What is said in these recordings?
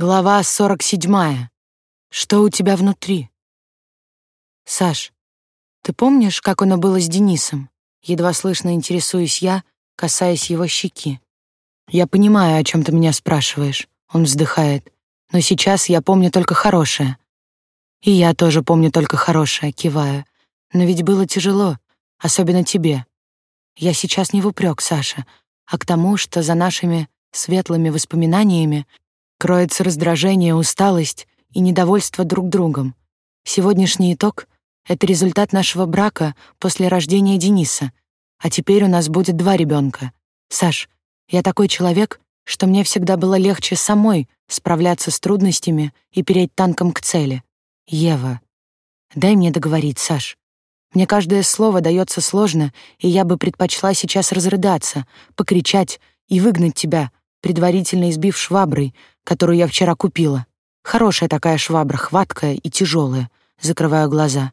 Глава 47. Что у тебя внутри? Саш, ты помнишь, как оно было с Денисом? Едва слышно интересуюсь я, касаясь его щеки. Я понимаю, о чем ты меня спрашиваешь. Он вздыхает. Но сейчас я помню только хорошее. И я тоже помню только хорошее, киваю. Но ведь было тяжело, особенно тебе. Я сейчас не в упрек, Саша, а к тому, что за нашими светлыми воспоминаниями Кроется раздражение, усталость и недовольство друг другом. Сегодняшний итог — это результат нашего брака после рождения Дениса, а теперь у нас будет два ребенка. Саш, я такой человек, что мне всегда было легче самой справляться с трудностями и переть танком к цели. Ева. Дай мне договорить, Саш. Мне каждое слово дается сложно, и я бы предпочла сейчас разрыдаться, покричать и выгнать тебя, предварительно избив шваброй, которую я вчера купила. Хорошая такая швабра, хваткая и тяжелая. Закрываю глаза.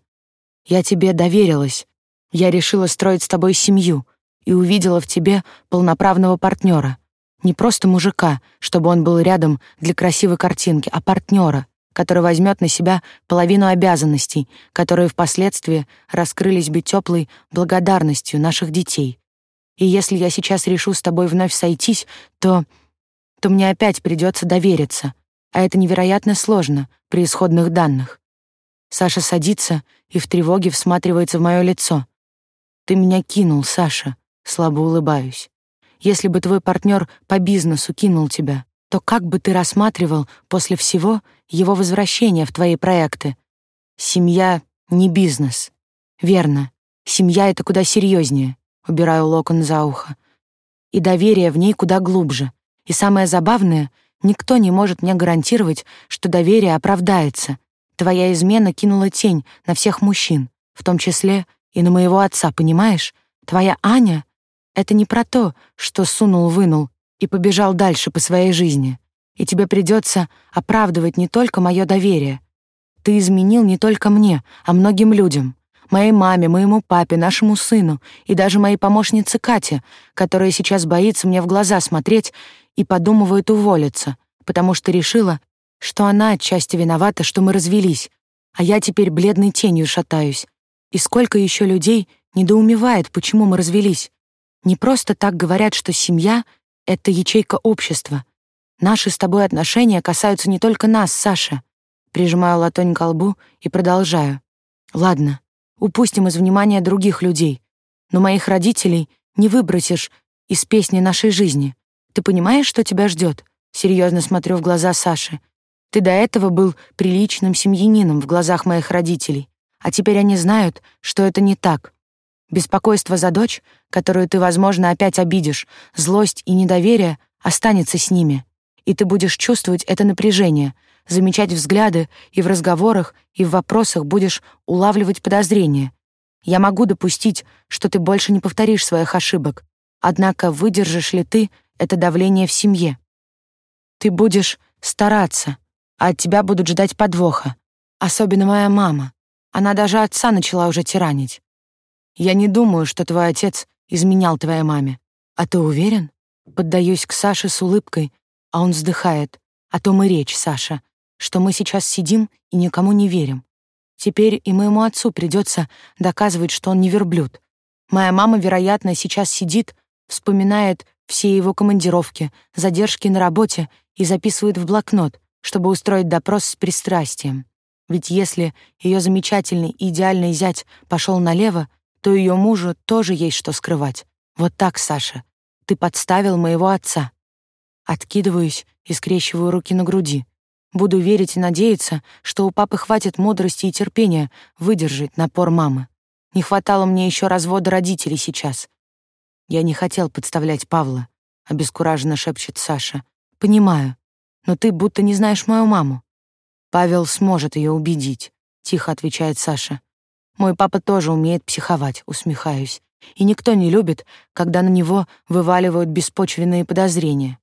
Я тебе доверилась. Я решила строить с тобой семью и увидела в тебе полноправного партнера. Не просто мужика, чтобы он был рядом для красивой картинки, а партнера, который возьмет на себя половину обязанностей, которые впоследствии раскрылись бы теплой благодарностью наших детей. И если я сейчас решу с тобой вновь сойтись, то то мне опять придется довериться, а это невероятно сложно при исходных данных. Саша садится и в тревоге всматривается в мое лицо. «Ты меня кинул, Саша», — слабо улыбаюсь. «Если бы твой партнер по бизнесу кинул тебя, то как бы ты рассматривал после всего его возвращение в твои проекты? Семья — не бизнес. Верно, семья — это куда серьезнее. Убираю локон за ухо. И доверие в ней куда глубже. И самое забавное, никто не может мне гарантировать, что доверие оправдается. Твоя измена кинула тень на всех мужчин, в том числе и на моего отца, понимаешь? Твоя Аня — это не про то, что сунул-вынул и побежал дальше по своей жизни. И тебе придется оправдывать не только мое доверие. Ты изменил не только мне, а многим людям моей маме, моему папе, нашему сыну и даже моей помощнице Кате, которая сейчас боится мне в глаза смотреть и подумывает уволиться, потому что решила, что она отчасти виновата, что мы развелись, а я теперь бледной тенью шатаюсь. И сколько еще людей недоумевает, почему мы развелись. Не просто так говорят, что семья — это ячейка общества. Наши с тобой отношения касаются не только нас, Саша. Прижимаю ладонь к лбу и продолжаю. Ладно, упустим из внимания других людей, но моих родителей не выбросишь из песни нашей жизни. Ты понимаешь, что тебя ждет? Серьезно смотрю в глаза Саши. Ты до этого был приличным семьянином в глазах моих родителей, а теперь они знают, что это не так. Беспокойство за дочь, которую ты, возможно, опять обидишь, злость и недоверие останется с ними, и ты будешь чувствовать это напряжение, замечать взгляды и в разговорах, и в вопросах будешь улавливать подозрения. Я могу допустить, что ты больше не повторишь своих ошибок, однако выдержишь ли ты это давление в семье. Ты будешь стараться, а от тебя будут ждать подвоха. Особенно моя мама. Она даже отца начала уже тиранить. Я не думаю, что твой отец изменял твоей маме. А ты уверен? Поддаюсь к Саше с улыбкой, а он вздыхает. О том и речь, Саша, что мы сейчас сидим и никому не верим. Теперь и моему отцу придется доказывать, что он не верблюд. Моя мама, вероятно, сейчас сидит, вспоминает все его командировки, задержки на работе и записывает в блокнот, чтобы устроить допрос с пристрастием. Ведь если ее замечательный и идеальный зять пошел налево, то ее мужу тоже есть что скрывать. Вот так, Саша. Ты подставил моего отца. Откидываюсь и скрещиваю руки на груди. Буду верить и надеяться, что у папы хватит мудрости и терпения выдержать напор мамы. Не хватало мне еще развода родителей сейчас. Я не хотел подставлять Павла, обескураженно шепчет Саша. Понимаю, но ты будто не знаешь мою маму. Павел сможет ее убедить, тихо отвечает Саша. Мой папа тоже умеет психовать, усмехаюсь. И никто не любит, когда на него вываливают беспочвенные подозрения.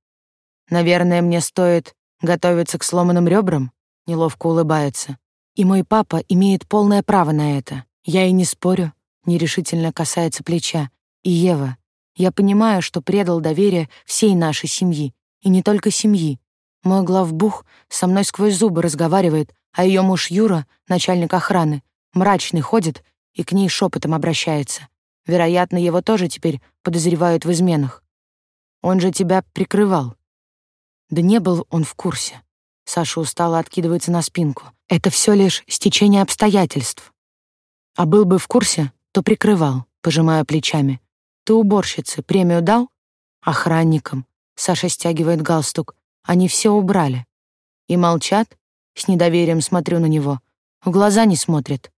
Наверное, мне стоит готовиться к сломанным ребрам, неловко улыбается. И мой папа имеет полное право на это. Я и не спорю, нерешительно касается плеча. И Ева, я понимаю, что предал доверие всей нашей семьи, и не только семьи. Мой главбух со мной сквозь зубы разговаривает, а ее муж Юра, начальник охраны, мрачный ходит и к ней шепотом обращается. Вероятно, его тоже теперь подозревают в изменах. Он же тебя прикрывал. Да не был он в курсе. Саша устало откидывается на спинку. Это все лишь стечение обстоятельств. А был бы в курсе, то прикрывал, пожимая плечами. Ты уборщице премию дал? Охранникам. Саша стягивает галстук. Они все убрали. И молчат? С недоверием смотрю на него. В глаза не смотрят.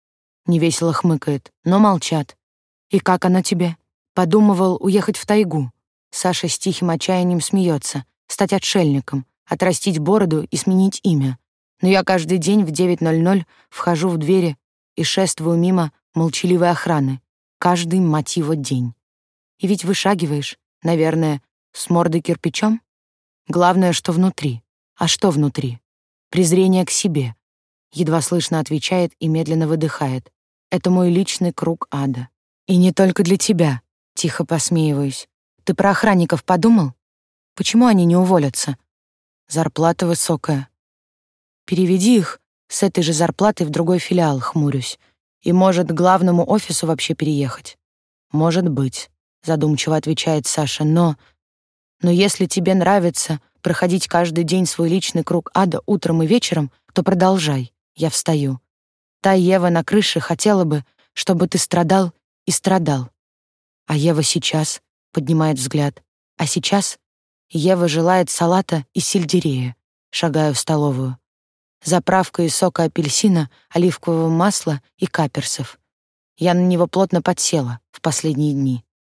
Невесело хмыкает, но молчат. И как она тебе? Подумывал уехать в тайгу. Саша с тихим отчаянием смеется. Стать отшельником, отрастить бороду и сменить имя. Но я каждый день в 9.00 вхожу в двери и шествую мимо молчаливой охраны. Каждый, мотиво день. И ведь вышагиваешь, наверное, с мордой кирпичом? Главное, что внутри. А что внутри? Презрение к себе. Едва слышно отвечает и медленно выдыхает. Это мой личный круг ада. И не только для тебя, тихо посмеиваюсь. Ты про охранников подумал? Почему они не уволятся? Зарплата высокая. Переведи их с этой же зарплатой в другой филиал, хмурюсь. И, может, к главному офису вообще переехать? Может быть, задумчиво отвечает Саша, но... Но если тебе нравится проходить каждый день свой личный круг ада утром и вечером, то продолжай. Я встаю. Та Ева на крыше хотела бы, чтобы ты страдал и страдал. А Ева сейчас поднимает взгляд. А сейчас Ева желает салата и сельдерея. Шагаю в столовую заправка из сока апельсина, оливкового масла и каперсов. Я на него плотно подсела в последние дни.